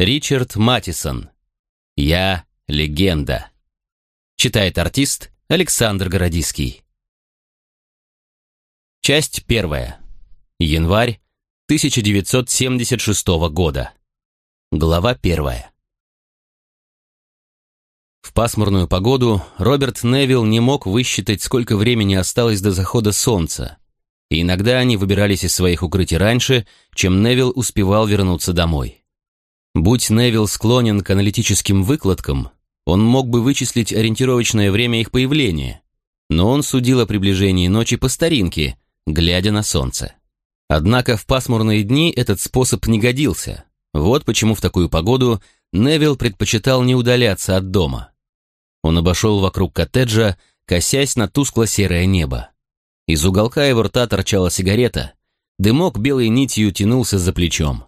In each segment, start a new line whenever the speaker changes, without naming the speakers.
Ричард Матисон. «Я легенда». Читает артист Александр Городиский. Часть первая. Январь 1976 года. Глава первая. В пасмурную погоду Роберт Невилл не мог высчитать, сколько времени осталось до захода солнца, и иногда они выбирались из своих укрытий раньше, чем Невилл успевал вернуться домой. Будь Невилл склонен к аналитическим выкладкам, он мог бы вычислить ориентировочное время их появления, но он судил о приближении ночи по старинке, глядя на солнце. Однако в пасмурные дни этот способ не годился. Вот почему в такую погоду Невилл предпочитал не удаляться от дома. Он обошел вокруг коттеджа, косясь на тускло-серое небо. Из уголка его рта торчала сигарета, дымок белой нитью тянулся за плечом.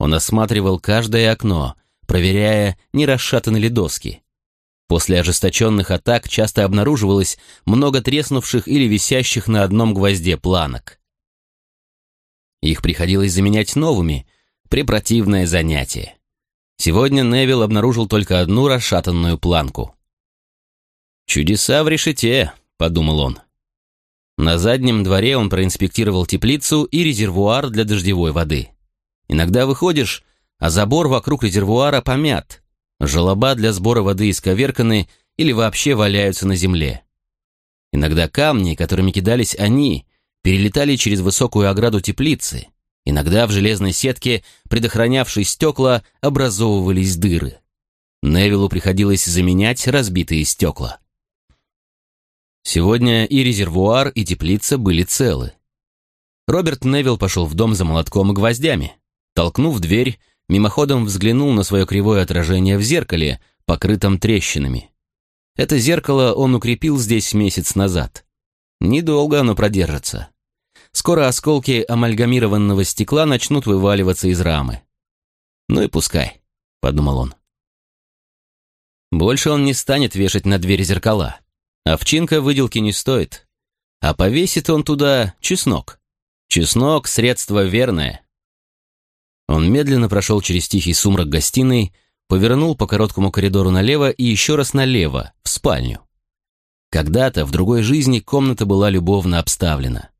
Он осматривал каждое окно, проверяя, не расшатаны ли доски. После ожесточенных атак часто обнаруживалось много треснувших или висящих на одном гвозде планок. Их приходилось заменять новыми, препротивное занятие. Сегодня Невилл обнаружил только одну расшатанную планку. «Чудеса в решете», — подумал он. На заднем дворе он проинспектировал теплицу и резервуар для дождевой воды. Иногда выходишь, а забор вокруг резервуара помят, желоба для сбора воды исковерканы или вообще валяются на земле. Иногда камни, которыми кидались они, перелетали через высокую ограду теплицы. Иногда в железной сетке, предохранявшей стекла, образовывались дыры. Невилу приходилось заменять разбитые стекла. Сегодня и резервуар, и теплица были целы. Роберт Невилл пошел в дом за молотком и гвоздями. Толкнув дверь, мимоходом взглянул на свое кривое отражение в зеркале, покрытом трещинами. Это зеркало он укрепил здесь месяц назад. Недолго оно продержится. Скоро осколки амальгамированного стекла начнут вываливаться из рамы. «Ну и пускай», — подумал он. Больше он не станет вешать на дверь зеркала. Овчинка выделки не стоит. А повесит он туда чеснок. Чеснок — средство верное. Он медленно прошел через тихий сумрак гостиной, повернул по короткому коридору налево и еще раз налево, в спальню. Когда-то, в другой жизни, комната была любовно обставлена.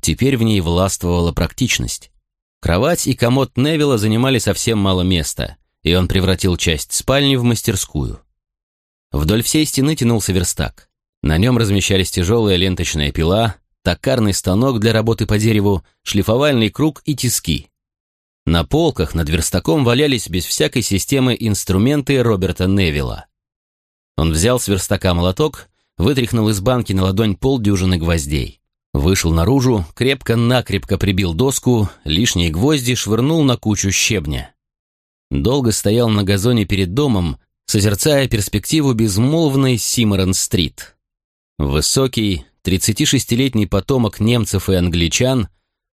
Теперь в ней властвовала практичность. Кровать и комод Невилла занимали совсем мало места, и он превратил часть спальни в мастерскую. Вдоль всей стены тянулся верстак. На нем размещались тяжелая ленточная пила, токарный станок для работы по дереву, шлифовальный круг и тиски. На полках над верстаком валялись без всякой системы инструменты Роберта Невилла. Он взял с верстака молоток, вытряхнул из банки на ладонь полдюжины гвоздей. Вышел наружу, крепко-накрепко прибил доску, лишние гвозди швырнул на кучу щебня. Долго стоял на газоне перед домом, созерцая перспективу безмолвной Симорон-стрит. Высокий, 36-летний потомок немцев и англичан,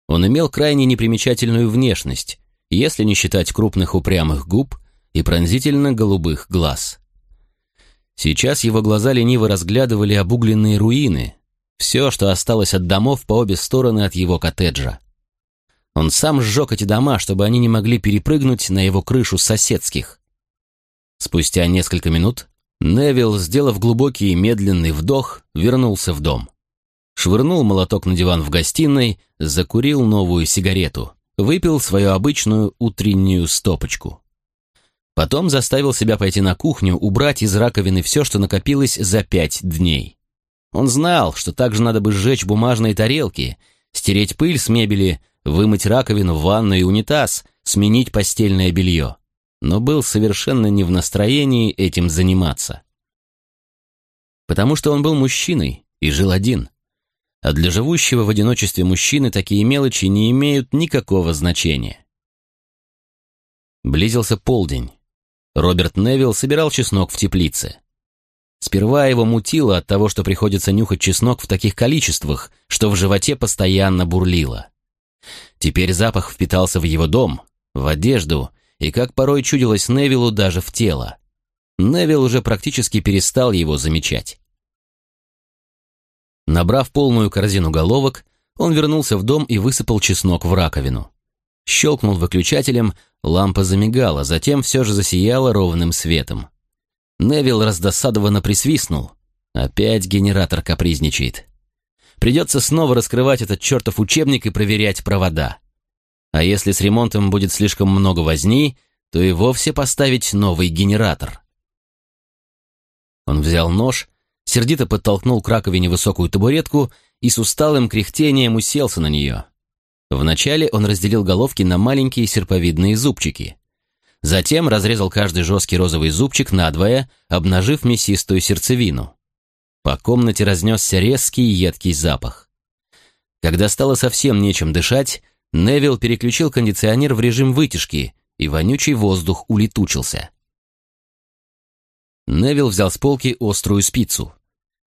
он имел крайне непримечательную внешность, если не считать крупных упрямых губ и пронзительно-голубых глаз. Сейчас его глаза лениво разглядывали обугленные руины, все, что осталось от домов по обе стороны от его коттеджа. Он сам сжег эти дома, чтобы они не могли перепрыгнуть на его крышу соседских. Спустя несколько минут Невилл, сделав глубокий и медленный вдох, вернулся в дом. Швырнул молоток на диван в гостиной, закурил новую сигарету, выпил свою обычную утреннюю стопочку. Потом заставил себя пойти на кухню, убрать из раковины все, что накопилось за пять дней. Он знал, что также надо бы сжечь бумажные тарелки, стереть пыль с мебели, вымыть раковину, ванну и унитаз, сменить постельное белье но был совершенно не в настроении этим заниматься. Потому что он был мужчиной и жил один. А для живущего в одиночестве мужчины такие мелочи не имеют никакого значения. Близился полдень. Роберт Невилл собирал чеснок в теплице. Сперва его мутило от того, что приходится нюхать чеснок в таких количествах, что в животе постоянно бурлило. Теперь запах впитался в его дом, в одежду и как порой чудилось Невилу даже в тело. Невил уже практически перестал его замечать. Набрав полную корзину головок, он вернулся в дом и высыпал чеснок в раковину. Щелкнул выключателем, лампа замигала, затем все же засияла ровным светом. Невил раздосадованно присвистнул. Опять генератор капризничает. Придется снова раскрывать этот чертов учебник и проверять провода. А если с ремонтом будет слишком много возни, то и вовсе поставить новый генератор. Он взял нож, сердито подтолкнул к раковине высокую табуретку и с усталым кряхтением уселся на нее. Вначале он разделил головки на маленькие серповидные зубчики. Затем разрезал каждый жесткий розовый зубчик надвое, обнажив мясистую сердцевину. По комнате разнесся резкий едкий запах. Когда стало совсем нечем дышать, Невил переключил кондиционер в режим вытяжки, и вонючий воздух улетучился. Невил взял с полки острую спицу.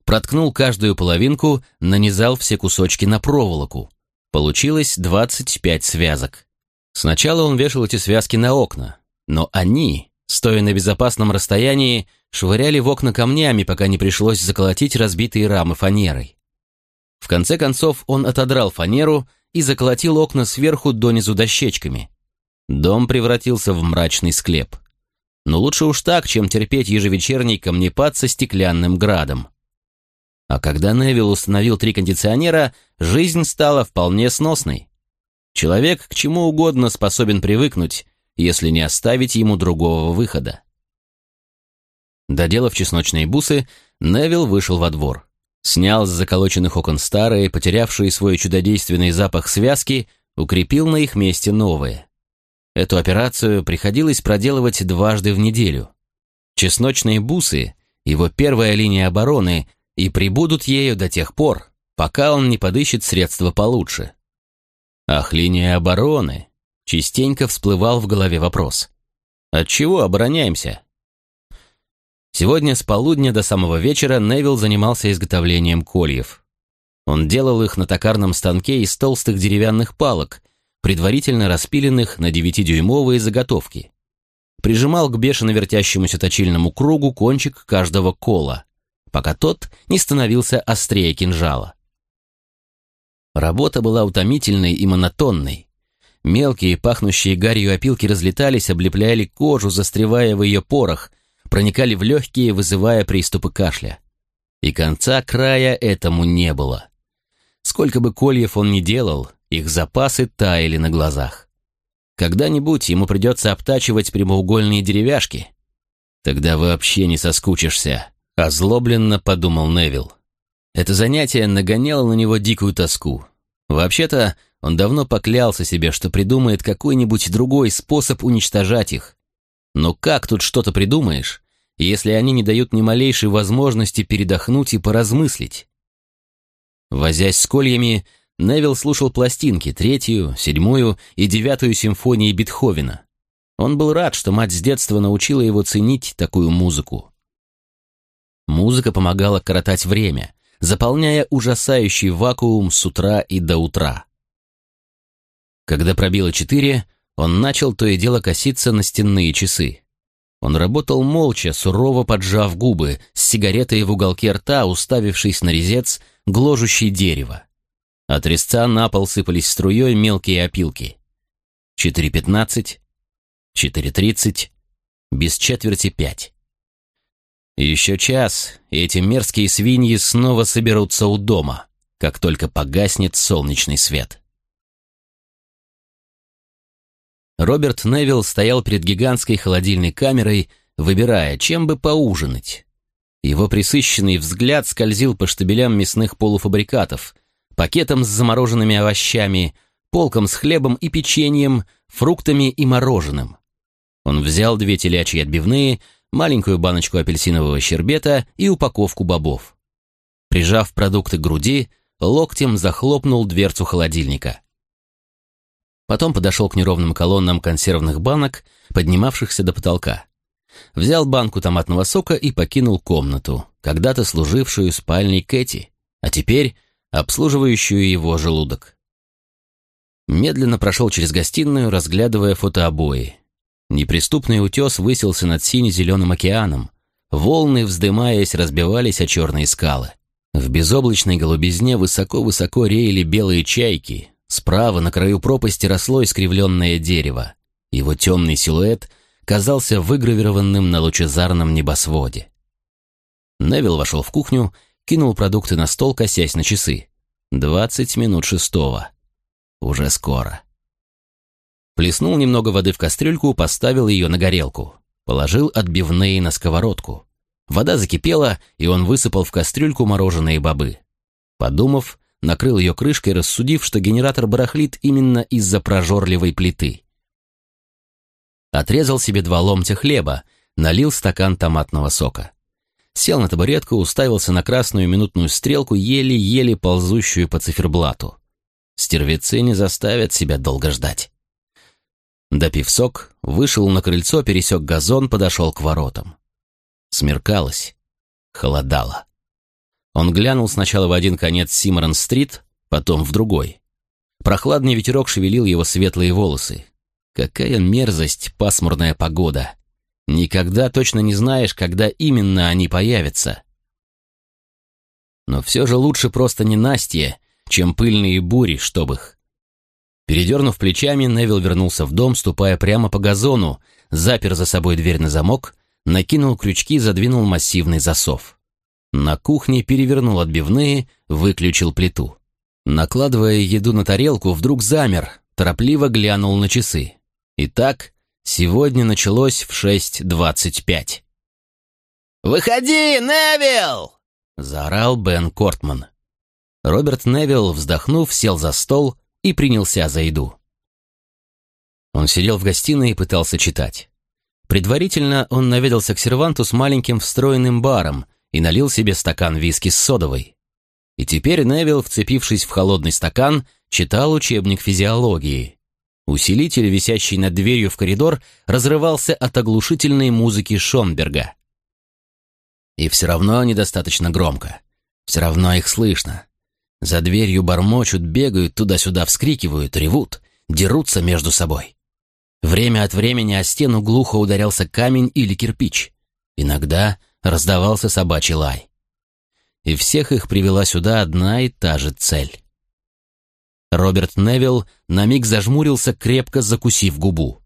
Проткнул каждую половинку, нанизал все кусочки на проволоку. Получилось 25 связок. Сначала он вешал эти связки на окна, но они, стоя на безопасном расстоянии, швыряли в окна камнями, пока не пришлось заколотить разбитые рамы фанерой. В конце концов он отодрал фанеру и заколотил окна сверху донизу дощечками. Дом превратился в мрачный склеп. Но лучше уж так, чем терпеть ежевечерний камнепад со стеклянным градом. А когда Невил установил три кондиционера, жизнь стала вполне сносной. Человек к чему угодно способен привыкнуть, если не оставить ему другого выхода. Доделав чесночные бусы, Невил вышел во двор. Снял с заколоченных окон старые, потерявшие свой чудодейственный запах связки, укрепил на их месте новые. Эту операцию приходилось проделывать дважды в неделю. Чесночные бусы — его первая линия обороны, и прибудут ею до тех пор, пока он не подыщет средства получше. Ах, линия обороны! Частенько всплывал в голове вопрос. От чего обороняемся? Сегодня с полудня до самого вечера Невил занимался изготовлением кольев. Он делал их на токарном станке из толстых деревянных палок, предварительно распиленных на 9-дюймовые заготовки. Прижимал к бешено вертящемуся точильному кругу кончик каждого кола, пока тот не становился острее кинжала. Работа была утомительной и монотонной. Мелкие, пахнущие гарью опилки разлетались, облепляли кожу, застревая в ее порах, проникали в легкие, вызывая приступы кашля. И конца края этому не было. Сколько бы кольев он ни делал, их запасы таяли на глазах. Когда-нибудь ему придется обтачивать прямоугольные деревяшки. Тогда вообще не соскучишься, озлобленно подумал Невил. Это занятие нагоняло на него дикую тоску. Вообще-то, он давно поклялся себе, что придумает какой-нибудь другой способ уничтожать их. Но как тут что-то придумаешь, если они не дают ни малейшей возможности передохнуть и поразмыслить? Возясь с кольями, Невил слушал пластинки, третью, седьмую и девятую симфонии Бетховена. Он был рад, что мать с детства научила его ценить такую музыку. Музыка помогала коротать время, заполняя ужасающий вакуум с утра и до утра. Когда пробило четыре, он начал то и дело коситься на стенные часы. Он работал молча, сурово поджав губы, с сигаретой в уголке рта, уставившись на резец, гложущий дерево. От резца на пол сыпались струей мелкие опилки. 4.15, 4.30, без четверти пять. Еще час, и эти мерзкие свиньи снова соберутся у дома, как только погаснет солнечный свет. Роберт Невилл стоял перед гигантской холодильной камерой, выбирая, чем бы поужинать. Его присыщенный взгляд скользил по штабелям мясных полуфабрикатов, пакетам с замороженными овощами, полкам с хлебом и печеньем, фруктами и мороженым. Он взял две телячьи отбивные, маленькую баночку апельсинового щербета и упаковку бобов. Прижав продукты к груди, локтем захлопнул дверцу холодильника. Потом подошел к неровным колоннам консервных банок, поднимавшихся до потолка. Взял банку томатного сока и покинул комнату, когда-то служившую спальней Кэти, а теперь обслуживающую его желудок. Медленно прошел через гостиную, разглядывая фотообои. Неприступный утес высился над сине-зеленым океаном. Волны, вздымаясь, разбивались о черные скалы. В безоблачной голубизне высоко-высоко реяли белые чайки, справа на краю пропасти росло искривленное дерево. Его темный силуэт казался выгравированным на лучезарном небосводе. Невил вошел в кухню, кинул продукты на стол, косясь на часы. Двадцать минут шестого. Уже скоро. Плеснул немного воды в кастрюльку, поставил ее на горелку. Положил отбивные на сковородку. Вода закипела, и он высыпал в кастрюльку мороженые бобы. Подумав, накрыл ее крышкой, рассудив, что генератор барахлит именно из-за прожорливой плиты. Отрезал себе два ломтя хлеба, налил стакан томатного сока. Сел на табуретку, уставился на красную минутную стрелку, еле-еле ползущую по циферблату. Стервецы не заставят себя долго ждать. Допив сок, вышел на крыльцо, пересек газон, подошел к воротам. Смеркалось, холодало. Он глянул сначала в один конец Симмерон-стрит, потом в другой. Прохладный ветерок шевелил его светлые волосы. Какая мерзость, пасмурная погода. Никогда точно не знаешь, когда именно они появятся. Но все же лучше просто не Настя, чем пыльные бури, чтоб их. Передернув плечами, Невил вернулся в дом, ступая прямо по газону, запер за собой дверь на замок накинул крючки, задвинул массивный засов. На кухне перевернул отбивные, выключил плиту. Накладывая еду на тарелку, вдруг замер, торопливо глянул на часы. Итак, сегодня началось в 6.25.
«Выходи, Невилл!»
— заорал Бен Кортман. Роберт Невилл, вздохнув, сел за стол и принялся за еду. Он сидел в гостиной и пытался читать. Предварительно он наведался к серванту с маленьким встроенным баром и налил себе стакан виски с содовой. И теперь Невилл, вцепившись в холодный стакан, читал учебник физиологии. Усилитель, висящий над дверью в коридор, разрывался от оглушительной музыки Шонберга. И все равно недостаточно громко. Все равно их слышно. За дверью бормочут, бегают, туда-сюда вскрикивают, ревут, дерутся между собой. Время от времени о стену глухо ударялся камень или кирпич. Иногда раздавался собачий лай. И всех их привела сюда одна и та же цель. Роберт Невилл на миг зажмурился, крепко закусив губу.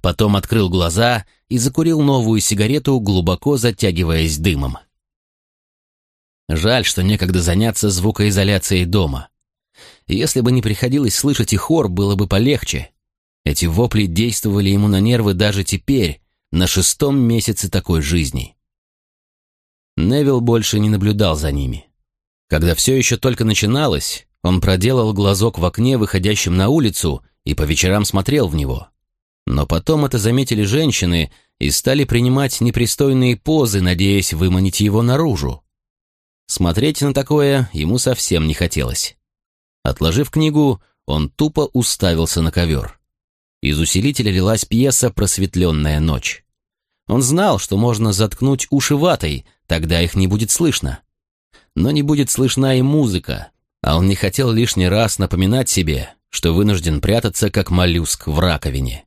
Потом открыл глаза и закурил новую сигарету, глубоко затягиваясь дымом. Жаль, что некогда заняться звукоизоляцией дома. Если бы не приходилось слышать и хор, было бы полегче. Эти вопли действовали ему на нервы даже теперь, на шестом месяце такой жизни. Невил больше не наблюдал за ними. Когда все еще только начиналось, он проделал глазок в окне, выходящем на улицу, и по вечерам смотрел в него. Но потом это заметили женщины и стали принимать непристойные позы, надеясь выманить его наружу. Смотреть на такое ему совсем не хотелось. Отложив книгу, он тупо уставился на ковер. Из усилителя лилась пьеса «Просветленная ночь». Он знал, что можно заткнуть уши ватой, тогда их не будет слышно. Но не будет слышна и музыка, а он не хотел лишний раз напоминать себе, что вынужден прятаться, как моллюск в раковине.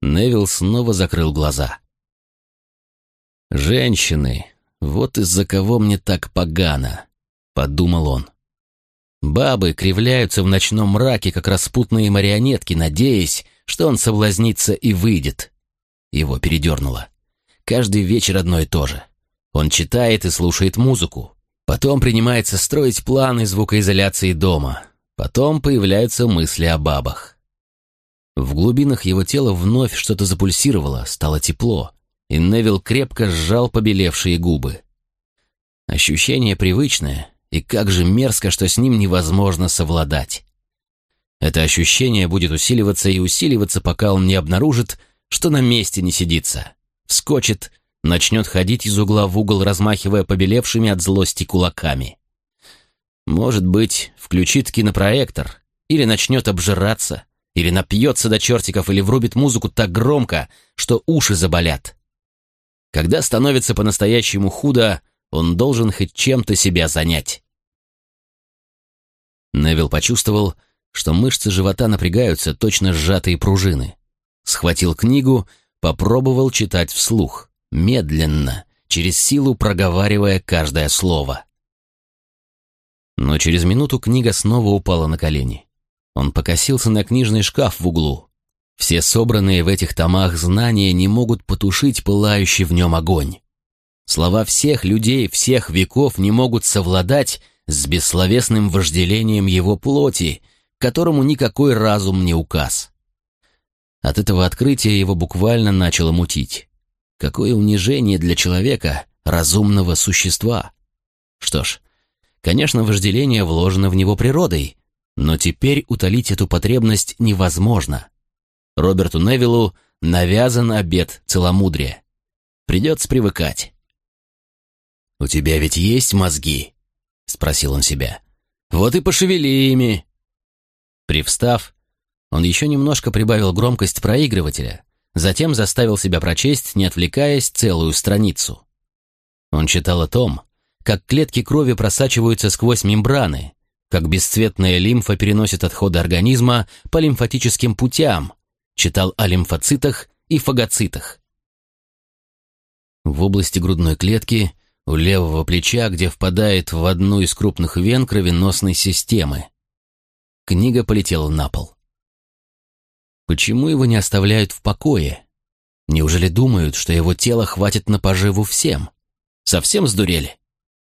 Невил снова закрыл глаза. «Женщины, вот из-за кого мне так погано», — подумал он. Бабы кривляются в ночном мраке, как распутные марионетки, надеясь, что он соблазнится и выйдет. Его передернуло. Каждый вечер одно и то же. Он читает и слушает музыку. Потом принимается строить планы звукоизоляции дома. Потом появляются мысли о бабах. В глубинах его тела вновь что-то запульсировало, стало тепло, и Невил крепко сжал побелевшие губы. Ощущение привычное, и как же мерзко, что с ним невозможно совладать. Это ощущение будет усиливаться и усиливаться, пока он не обнаружит, что на месте не сидится. Вскочит, начнет ходить из угла в угол, размахивая побелевшими от злости кулаками. Может быть, включит кинопроектор, или начнет обжираться, или напьется до чертиков, или врубит музыку так громко, что уши заболят. Когда становится по-настоящему худо, он должен хоть чем-то себя занять. Невил почувствовал, что мышцы живота напрягаются, точно сжатые пружины. Схватил книгу, попробовал читать вслух, медленно, через силу проговаривая каждое слово. Но через минуту книга снова упала на колени. Он покосился на книжный шкаф в углу. Все собранные в этих томах знания не могут потушить пылающий в нем огонь. Слова всех людей всех веков не могут совладать с бессловесным вожделением его плоти, которому никакой разум не указ. От этого открытия его буквально начало мутить. Какое унижение для человека, разумного существа. Что ж, конечно, вожделение вложено в него природой, но теперь утолить эту потребность невозможно. Роберту Невиллу навязан обет целомудрия. Придется привыкать. «У тебя ведь есть мозги?» — спросил он себя. «Вот и пошевели ими!» Привстав, он еще немножко прибавил громкость проигрывателя, затем заставил себя прочесть, не отвлекаясь, целую страницу. Он читал о том, как клетки крови просачиваются сквозь мембраны, как бесцветная лимфа переносит отходы организма по лимфатическим путям, читал о лимфоцитах и фагоцитах. В области грудной клетки, у левого плеча, где впадает в одну из крупных вен кровеносной системы. Книга полетела на пол. Почему его не оставляют в покое? Неужели думают, что его тело хватит на поживу всем? Совсем сдурели?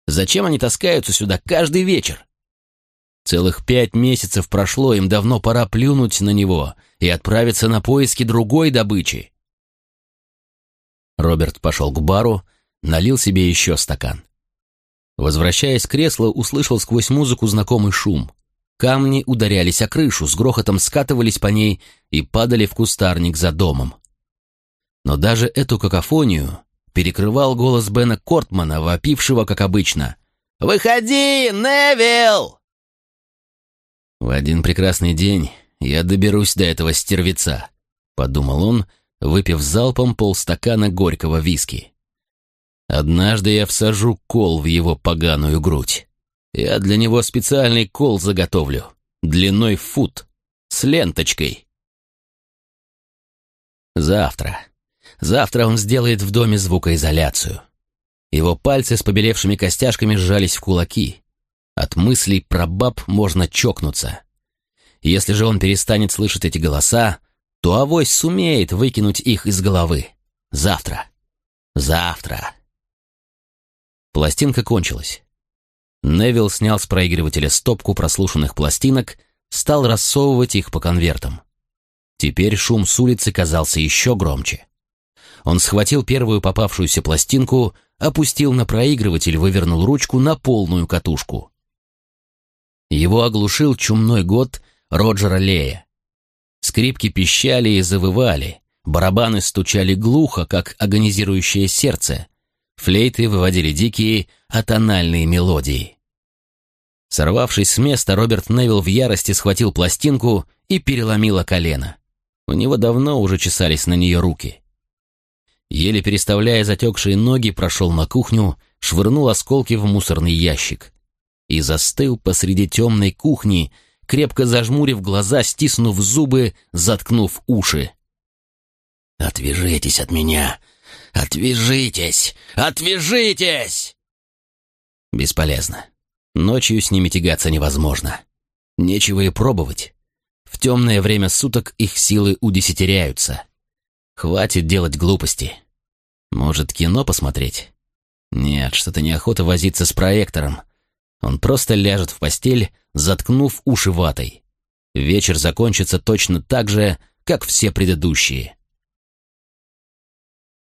Зачем они таскаются сюда каждый вечер? Целых пять месяцев прошло, им давно пора плюнуть на него и отправиться на поиски другой добычи. Роберт пошел к бару, налил себе еще стакан. Возвращаясь к креслу, услышал сквозь музыку знакомый шум. Камни ударялись о крышу, с грохотом скатывались по ней и падали в кустарник за домом. Но даже эту какофонию перекрывал голос Бена Кортмана, вопившего, как обычно. «Выходи, Невилл!» «В один прекрасный день я доберусь до этого стервеца», — подумал он, выпив залпом полстакана горького виски. «Однажды я всажу кол в его поганую грудь. Я для него специальный кол заготовлю, длиной фут, с ленточкой». Завтра. Завтра он сделает в доме звукоизоляцию. Его пальцы с побелевшими костяшками сжались в кулаки. От мыслей про баб можно чокнуться. Если же он перестанет слышать эти голоса, то авось сумеет выкинуть их из головы. Завтра. Завтра. Пластинка кончилась. Невилл снял с проигрывателя стопку прослушанных пластинок, стал рассовывать их по конвертам. Теперь шум с улицы казался еще громче. Он схватил первую попавшуюся пластинку, опустил на проигрыватель, вывернул ручку на полную катушку. Его оглушил чумной год Роджера Лея. Скрипки пищали и завывали, барабаны стучали глухо, как агонизирующее сердце, флейты выводили дикие атональные мелодии. Сорвавшись с места, Роберт Невилл в ярости схватил пластинку и переломило колено. У него давно уже чесались на нее руки. Еле переставляя затекшие ноги, прошел на кухню, швырнул осколки в мусорный ящик и застыл посреди темной кухни, крепко зажмурив глаза, стиснув зубы, заткнув уши. «Отвяжитесь от меня! Отвяжитесь! Отвяжитесь!» Бесполезно. Ночью с ними тягаться невозможно. Нечего и пробовать. В темное время суток их силы удесятеряются. Хватит делать глупости. Может, кино посмотреть? Нет, что-то неохота возиться с проектором. Он просто ляжет в постель, заткнув уши ватой. Вечер закончится точно так же, как все предыдущие.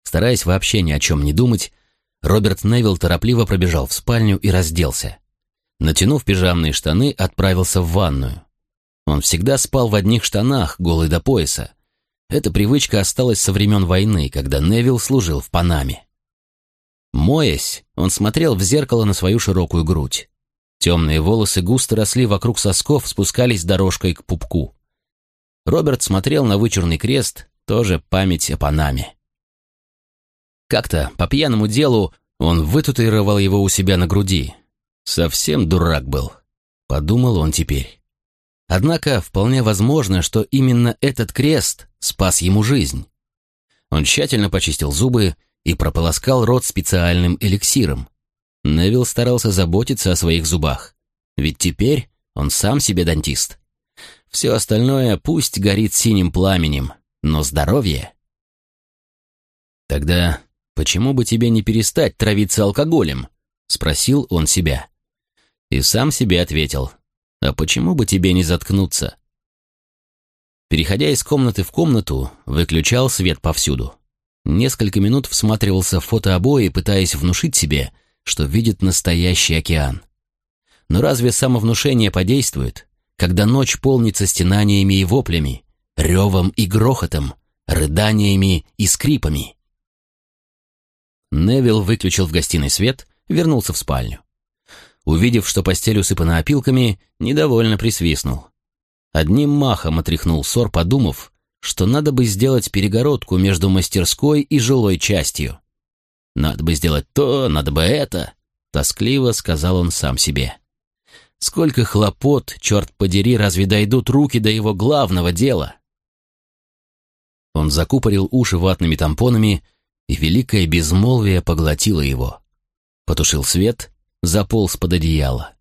Стараясь вообще ни о чем не думать, Роберт Невилл торопливо пробежал в спальню и разделся. Натянув пижамные штаны, отправился в ванную. Он всегда спал в одних штанах, голый до пояса. Эта привычка осталась со времен войны, когда Невилл служил в Панаме. Моясь, он смотрел в зеркало на свою широкую грудь. Темные волосы густо росли вокруг сосков, спускались дорожкой к пупку. Роберт смотрел на вычурный крест, тоже память о Панаме. Как-то, по пьяному делу, он вытатуировал его у себя на груди. Совсем дурак был, подумал он теперь. Однако вполне возможно, что именно этот крест спас ему жизнь. Он тщательно почистил зубы и прополоскал рот специальным эликсиром. Невил старался заботиться о своих зубах, ведь теперь он сам себе дантист. Все остальное пусть горит синим пламенем, но здоровье... Тогда почему бы тебе не перестать травиться алкоголем? Спросил он себя. И сам себе ответил. А почему бы тебе не заткнуться? Переходя из комнаты в комнату, выключал свет повсюду. Несколько минут всматривался в фотообои, пытаясь внушить себе, что видит настоящий океан. Но разве самовнушение подействует, когда ночь полнится стенаниями и воплями, ревом и грохотом, рыданиями и скрипами? Невил выключил в гостиной свет, вернулся в спальню. Увидев, что постель усыпана опилками, недовольно присвистнул. Одним махом отряхнул ссор, подумав, что надо бы сделать перегородку между мастерской и жилой частью. «Надо бы сделать то, надо бы это», — тоскливо сказал он сам себе. «Сколько хлопот, черт подери, разве дойдут руки до его главного дела?» Он закупорил уши ватными тампонами, и великое безмолвие поглотило его. Потушил свет, заполз под одеяло.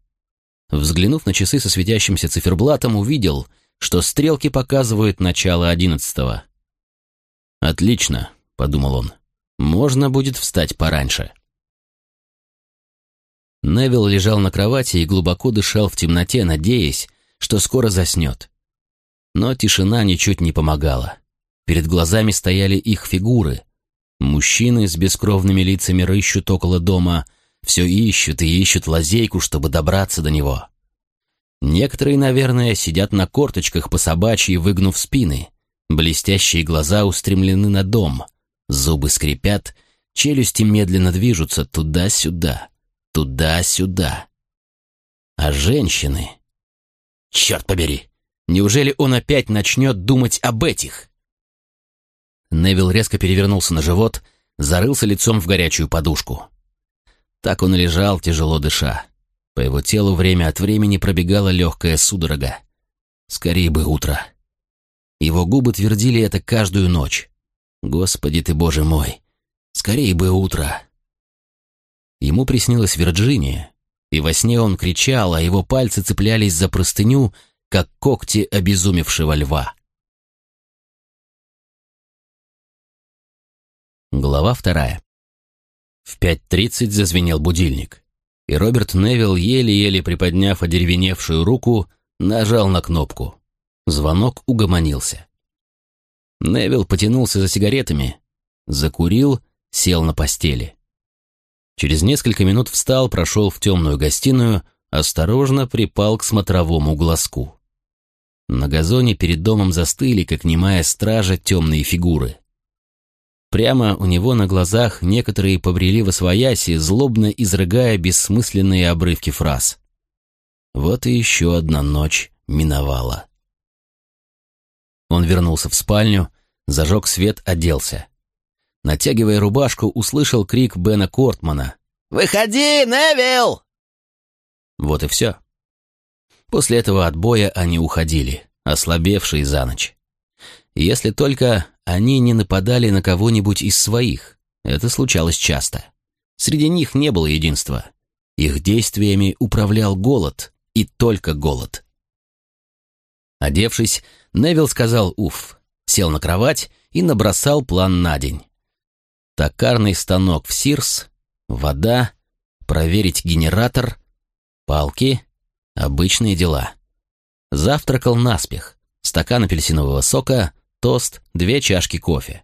Взглянув на часы со светящимся циферблатом, увидел, что стрелки показывают начало одиннадцатого. «Отлично», — подумал он, — «можно будет встать пораньше». Невил лежал на кровати и глубоко дышал в темноте, надеясь, что скоро заснет. Но тишина ничуть не помогала. Перед глазами стояли их фигуры. Мужчины с бескровными лицами рыщут около дома — все ищут и ищут лазейку, чтобы добраться до него. Некоторые, наверное, сидят на корточках по собачьи, выгнув спины. Блестящие глаза устремлены на дом. Зубы скрипят, челюсти медленно движутся туда-сюда, туда-сюда. А женщины... Черт побери! Неужели он опять начнет думать об этих? Невил резко перевернулся на живот, зарылся лицом в горячую подушку. Так он лежал, тяжело дыша. По его телу время от времени пробегала легкая судорога. Скорее бы утро. Его губы твердили это каждую ночь. «Господи ты, Боже мой! Скорее бы утро!» Ему приснилась Вирджиния, и во сне он кричал, а его пальцы цеплялись за простыню, как когти обезумевшего льва. Глава вторая. В 5.30 зазвенел будильник, и Роберт Невилл, еле-еле приподняв одеревеневшую руку, нажал на кнопку. Звонок угомонился. Невилл потянулся за сигаретами, закурил, сел на постели. Через несколько минут встал, прошел в темную гостиную, осторожно припал к смотровому глазку. На газоне перед домом застыли, как немая стража, темные фигуры. Прямо у него на глазах некоторые побрели во свояси, злобно изрыгая бессмысленные обрывки фраз. Вот и еще одна ночь миновала. Он вернулся в спальню, зажег свет, оделся. Натягивая рубашку, услышал крик Бена Кортмана. «Выходи, Невил!» Вот и все. После этого отбоя они уходили, ослабевшие за ночь. Если только они не нападали на кого-нибудь из своих. Это случалось часто. Среди них не было единства. Их действиями управлял голод, и только голод. Одевшись, Невил сказал «Уф», сел на кровать и набросал план на день. Токарный станок в Сирс, вода, проверить генератор, палки, обычные дела. Завтракал наспех, стакан апельсинового сока, тост, две чашки кофе.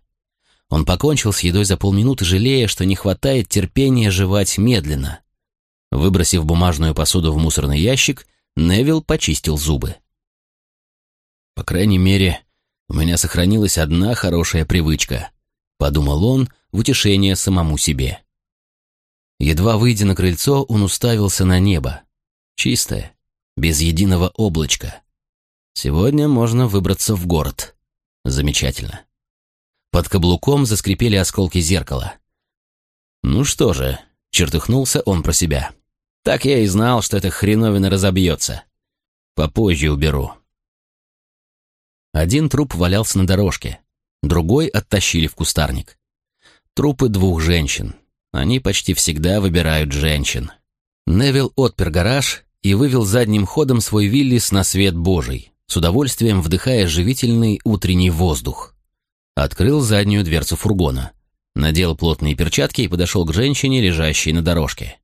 Он покончил с едой за полминуты, жалея, что не хватает терпения жевать медленно. Выбросив бумажную посуду в мусорный ящик, Невил почистил зубы. «По крайней мере, у меня сохранилась одна хорошая привычка», — подумал он в утешение самому себе. Едва выйдя на крыльцо, он уставился на небо. Чистое, без единого облачка. Сегодня можно выбраться в город. Замечательно. Под каблуком заскрипели осколки зеркала. Ну что же, чертыхнулся он про себя. Так я и знал, что эта хреновина разобьется. Попозже уберу. Один труп валялся на дорожке, другой оттащили в кустарник. Трупы двух женщин. Они почти всегда выбирают женщин. Невил отпер гараж и вывел задним ходом свой Виллис на свет Божий. С удовольствием вдыхая живительный утренний воздух. Открыл заднюю дверцу фургона, надел плотные перчатки и подошел к женщине, лежащей на дорожке.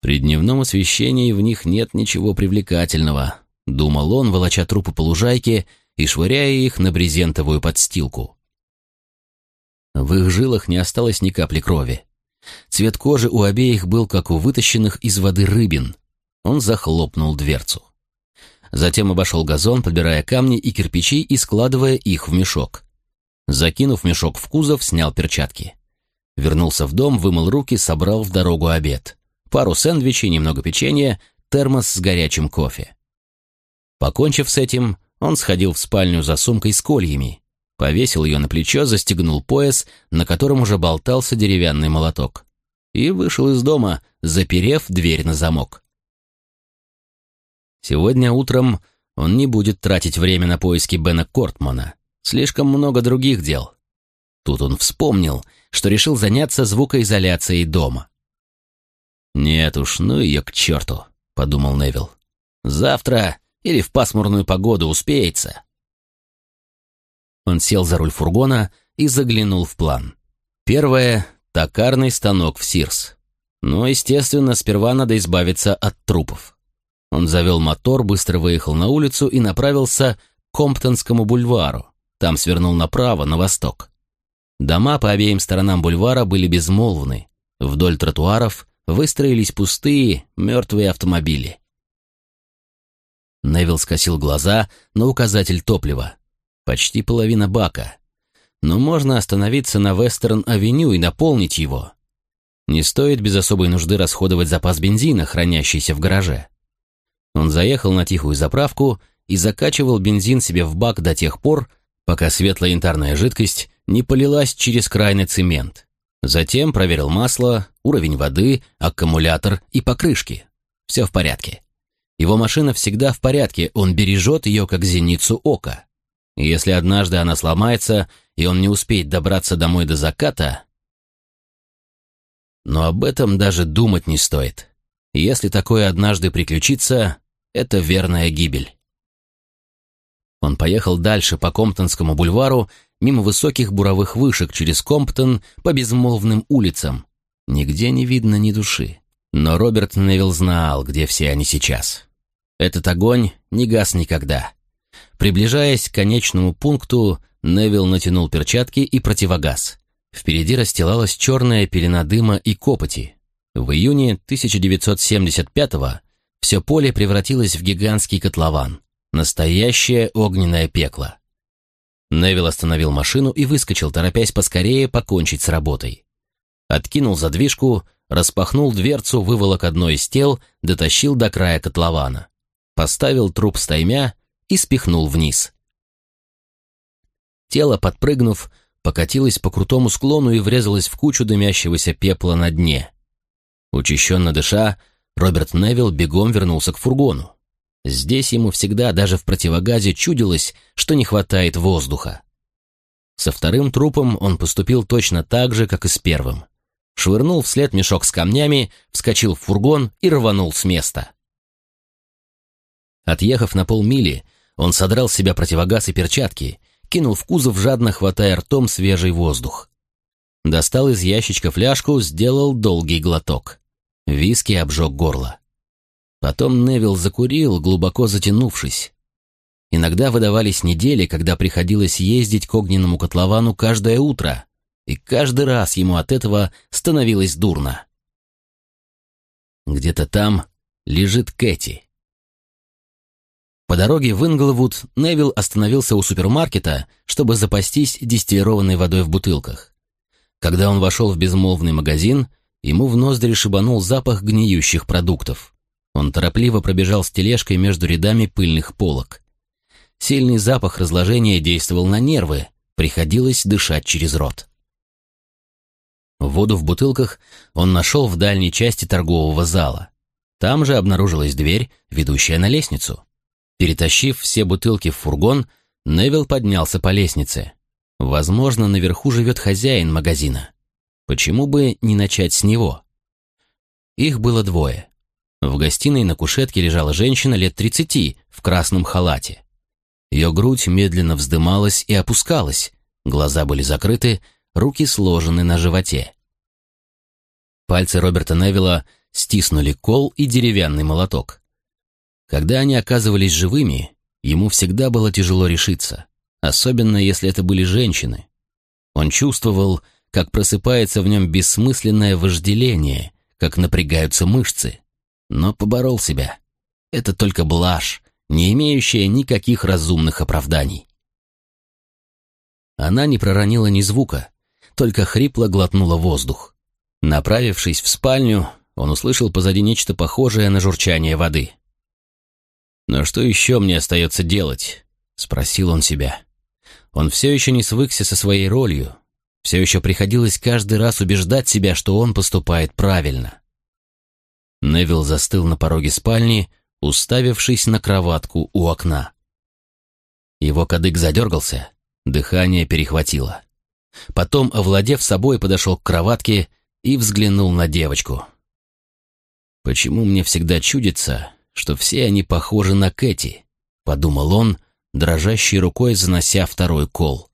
При дневном освещении в них нет ничего привлекательного, думал он, волоча трупы по лужайке и швыряя их на брезентовую подстилку. В их жилах не осталось ни капли крови. Цвет кожи у обеих был, как у вытащенных из воды рыбин. Он захлопнул дверцу. Затем обошел газон, подбирая камни и кирпичи и складывая их в мешок. Закинув мешок в кузов, снял перчатки. Вернулся в дом, вымыл руки, собрал в дорогу обед пару сэндвичей, немного печенья, термос с горячим кофе. Покончив с этим, он сходил в спальню за сумкой с кольями, повесил ее на плечо, застегнул пояс, на котором уже болтался деревянный молоток, и вышел из дома, заперев дверь на замок. Сегодня утром он не будет тратить время на поиски Бена Кортмана. Слишком много других дел. Тут он вспомнил, что решил заняться звукоизоляцией дома. «Нет уж, ну ее к черту», — подумал Невил. «Завтра или в пасмурную погоду успеется». Он сел за руль фургона и заглянул в план. Первое — токарный станок в Сирс. Но, естественно, сперва надо избавиться от трупов. Он завел мотор, быстро выехал на улицу и направился к Комптонскому бульвару. Там свернул направо, на восток. Дома по обеим сторонам бульвара были безмолвны. Вдоль тротуаров выстроились пустые, мертвые автомобили. Невил скосил глаза на указатель топлива. Почти половина бака. Но можно остановиться на Вестерн-авеню и наполнить его. Не стоит без особой нужды расходовать запас бензина, хранящийся в гараже. Он заехал на тихую заправку и закачивал бензин себе в бак до тех пор, пока светлая янтарная жидкость не полилась через крайный цемент. Затем проверил масло, уровень воды, аккумулятор и покрышки. Все в порядке. Его машина всегда в порядке, он бережет ее как зеницу ока. если однажды она сломается, и он не успеет добраться домой до заката... Но об этом даже думать не стоит. Если такое однажды приключится, это верная гибель. Он поехал дальше по Комптонскому бульвару мимо высоких буровых вышек через Комптон по безмолвным улицам. Нигде не видно ни души. Но Роберт Невилл знал, где все они сейчас. Этот огонь не гас никогда. Приближаясь к конечному пункту, Невилл натянул перчатки и противогаз. Впереди расстилалась черная пелена дыма и копоти. В июне 1975-го все поле превратилось в гигантский котлован. Настоящее огненное пекло. Невил остановил машину и выскочил, торопясь поскорее покончить с работой. Откинул задвижку, распахнул дверцу, выволок одно из тел, дотащил до края котлована. Поставил труп стаймя и спихнул вниз. Тело, подпрыгнув, покатилось по крутому склону и врезалось в кучу дымящегося пепла на дне. Учащенно дыша, Роберт Невилл бегом вернулся к фургону. Здесь ему всегда, даже в противогазе, чудилось, что не хватает воздуха. Со вторым трупом он поступил точно так же, как и с первым. Швырнул вслед мешок с камнями, вскочил в фургон и рванул с места. Отъехав на полмили, он содрал с себя противогаз и перчатки, кинул в кузов, жадно хватая ртом свежий воздух. Достал из ящичка фляжку, сделал долгий глоток. Виски обжег горло. Потом Невил закурил, глубоко затянувшись. Иногда выдавались недели, когда приходилось ездить к огненному котловану каждое утро, и каждый раз ему от этого становилось дурно. Где-то там лежит Кэти. По дороге в Инглвуд Невил остановился у супермаркета, чтобы запастись дистиллированной водой в бутылках. Когда он вошел в безмолвный магазин, ему в ноздри шибанул запах гниющих продуктов. Он торопливо пробежал с тележкой между рядами пыльных полок. Сильный запах разложения действовал на нервы, приходилось дышать через рот. Воду в бутылках он нашел в дальней части торгового зала. Там же обнаружилась дверь, ведущая на лестницу. Перетащив все бутылки в фургон, Невил поднялся по лестнице. Возможно, наверху живет хозяин магазина. Почему бы не начать с него? Их было двое. В гостиной на кушетке лежала женщина лет 30 в красном халате. Ее грудь медленно вздымалась и опускалась, глаза были закрыты, руки сложены на животе. Пальцы Роберта Невилла стиснули кол и деревянный молоток. Когда они оказывались живыми, ему всегда было тяжело решиться, особенно если это были женщины. Он чувствовал, как просыпается в нем бессмысленное вожделение, как напрягаются мышцы, но поборол себя. Это только блажь, не имеющая никаких разумных оправданий. Она не проронила ни звука, только хрипло глотнула воздух. Направившись в спальню, он услышал позади нечто похожее на журчание воды. «Но что еще мне остается делать?» — спросил он себя. Он все еще не свыкся со своей ролью, все еще приходилось каждый раз убеждать себя, что он поступает правильно. Невил застыл на пороге спальни, уставившись на кроватку у окна. Его кадык задергался, дыхание перехватило. Потом, овладев собой, подошел к кроватке и взглянул на девочку. «Почему мне всегда чудится, что все они похожи на Кэти?» — подумал он, дрожащей рукой занося второй кол.